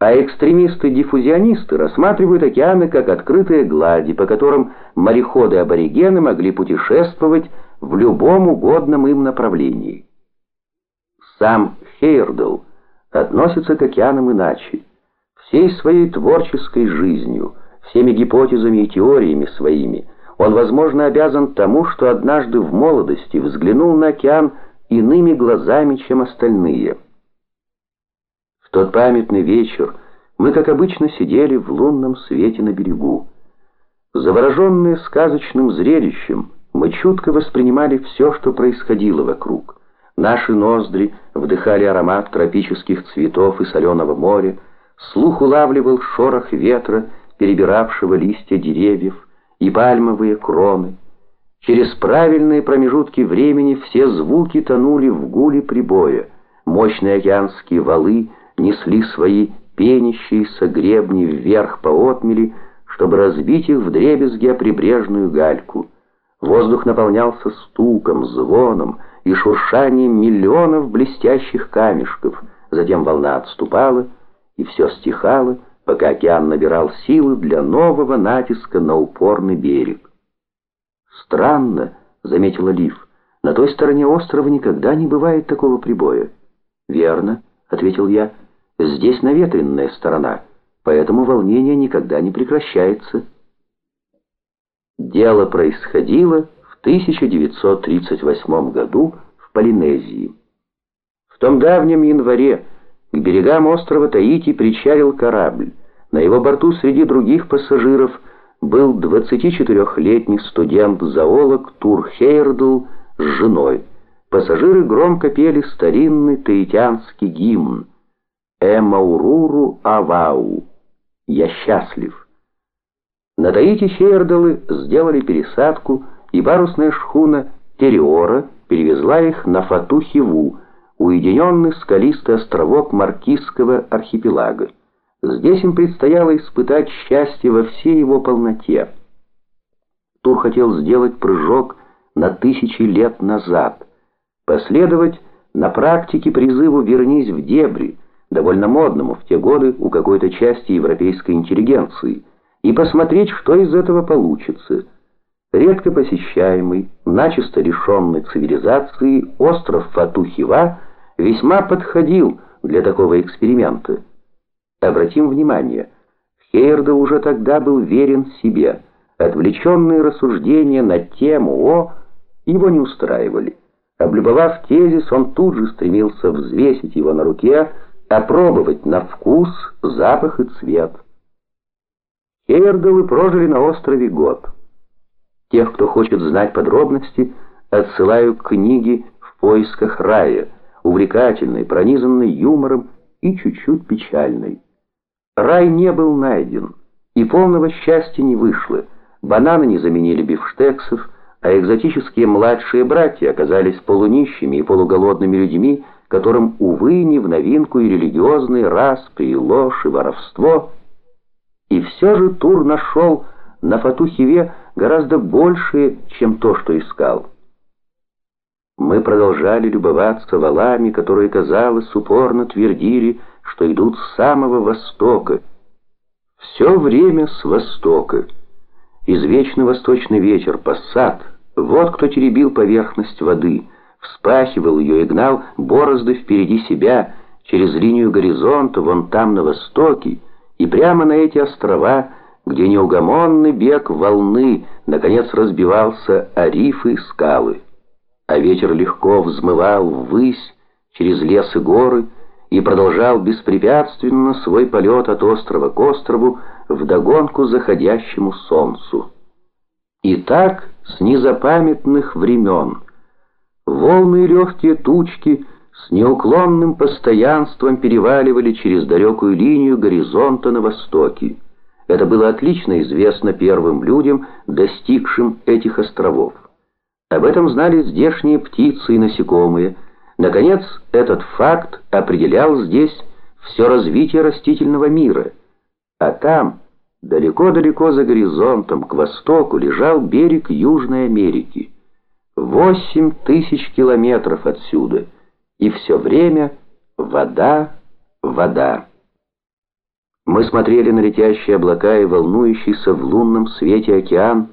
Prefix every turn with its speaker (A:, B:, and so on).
A: А экстремисты-диффузионисты рассматривают океаны как открытые глади, по которым мореходы-аборигены могли путешествовать в любом угодном им направлении. Сам Хейрдл относится к океанам иначе. Всей своей творческой жизнью, всеми гипотезами и теориями своими он, возможно, обязан тому, что однажды в молодости взглянул на океан иными глазами, чем остальные. В тот памятный вечер мы, как обычно, сидели в лунном свете на берегу. Завороженные сказочным зрелищем, мы чутко воспринимали все, что происходило вокруг. Наши ноздри вдыхали аромат тропических цветов и соленого моря, слух улавливал шорох ветра, перебиравшего листья деревьев, и пальмовые кроны. Через правильные промежутки времени все звуки тонули в гуле прибоя. Мощные океанские валы несли свои пенящиеся гребни вверх по отмели, чтобы разбить их в дребезги о прибрежную гальку. Воздух наполнялся стуком, звоном и шуршанием миллионов блестящих камешков. Затем волна отступала, и все стихало, пока океан набирал силы для нового натиска на упорный берег. «Странно», — заметила Лив, — «на той стороне острова никогда не бывает такого прибоя». «Верно», — ответил я, — «здесь наветренная сторона, поэтому волнение никогда не прекращается». Дело происходило в 1938 году в Полинезии. В том давнем январе к берегам острова Таити причалил корабль. На его борту среди других пассажиров был 24-летний студент-зоолог Тур Хейрдл с женой. Пассажиры громко пели старинный таитянский гимн «Эмауруру Авау» «Я счастлив». На Таити Хейрдалы сделали пересадку, и парусная шхуна «Териора» перевезла их на Фатухиву, уединенный скалистый островок Маркизского архипелага. Здесь им предстояло испытать счастье во всей его полноте. Тур хотел сделать прыжок на тысячи лет назад, последовать на практике призыву «вернись в дебри», довольно модному в те годы у какой-то части европейской интеллигенции, и посмотреть, что из этого получится. Редко посещаемый, начисто лишенный цивилизации, остров Фатухива весьма подходил для такого эксперимента. Обратим внимание, Хейерда уже тогда был верен себе. Отвлеченные рассуждения на тему «О» его не устраивали. Облюбовав тезис, он тут же стремился взвесить его на руке, опробовать на вкус, запах и цвет. Хейердовы прожили на острове год. Тех, кто хочет знать подробности, отсылаю к книге «В поисках рая», увлекательной, пронизанной юмором и чуть-чуть печальной. Рай не был найден, и полного счастья не вышло. Бананы не заменили бифштексов, а экзотические младшие братья оказались полунищими и полуголодными людьми, которым, увы, не в новинку и религиозные распри, и ложь, и воровство. И все же Тур нашел на Фатухиве гораздо большее, чем то, что искал. Мы продолжали любоваться валами, которые, казалось, упорно твердили, что идут с самого востока. Все время с востока. Извечный восточный ветер, пассат, вот кто теребил поверхность воды, вспахивал ее и гнал борозды впереди себя, через линию горизонта, вон там на востоке, и прямо на эти острова, где неугомонный бег волны, наконец разбивался о рифы и скалы. А ветер легко взмывал ввысь, через лес и горы, и продолжал беспрепятственно свой полет от острова к острову вдогонку заходящему солнцу. И так с незапамятных времен волны и легкие тучки с неуклонным постоянством переваливали через далекую линию горизонта на востоке. Это было отлично известно первым людям, достигшим этих островов. Об этом знали здешние птицы и насекомые – Наконец, этот факт определял здесь все развитие растительного мира. А там, далеко-далеко за горизонтом, к востоку, лежал берег Южной Америки. Восемь тысяч километров отсюда, и все время вода, вода. Мы смотрели на летящие облака и волнующийся в лунном свете океан,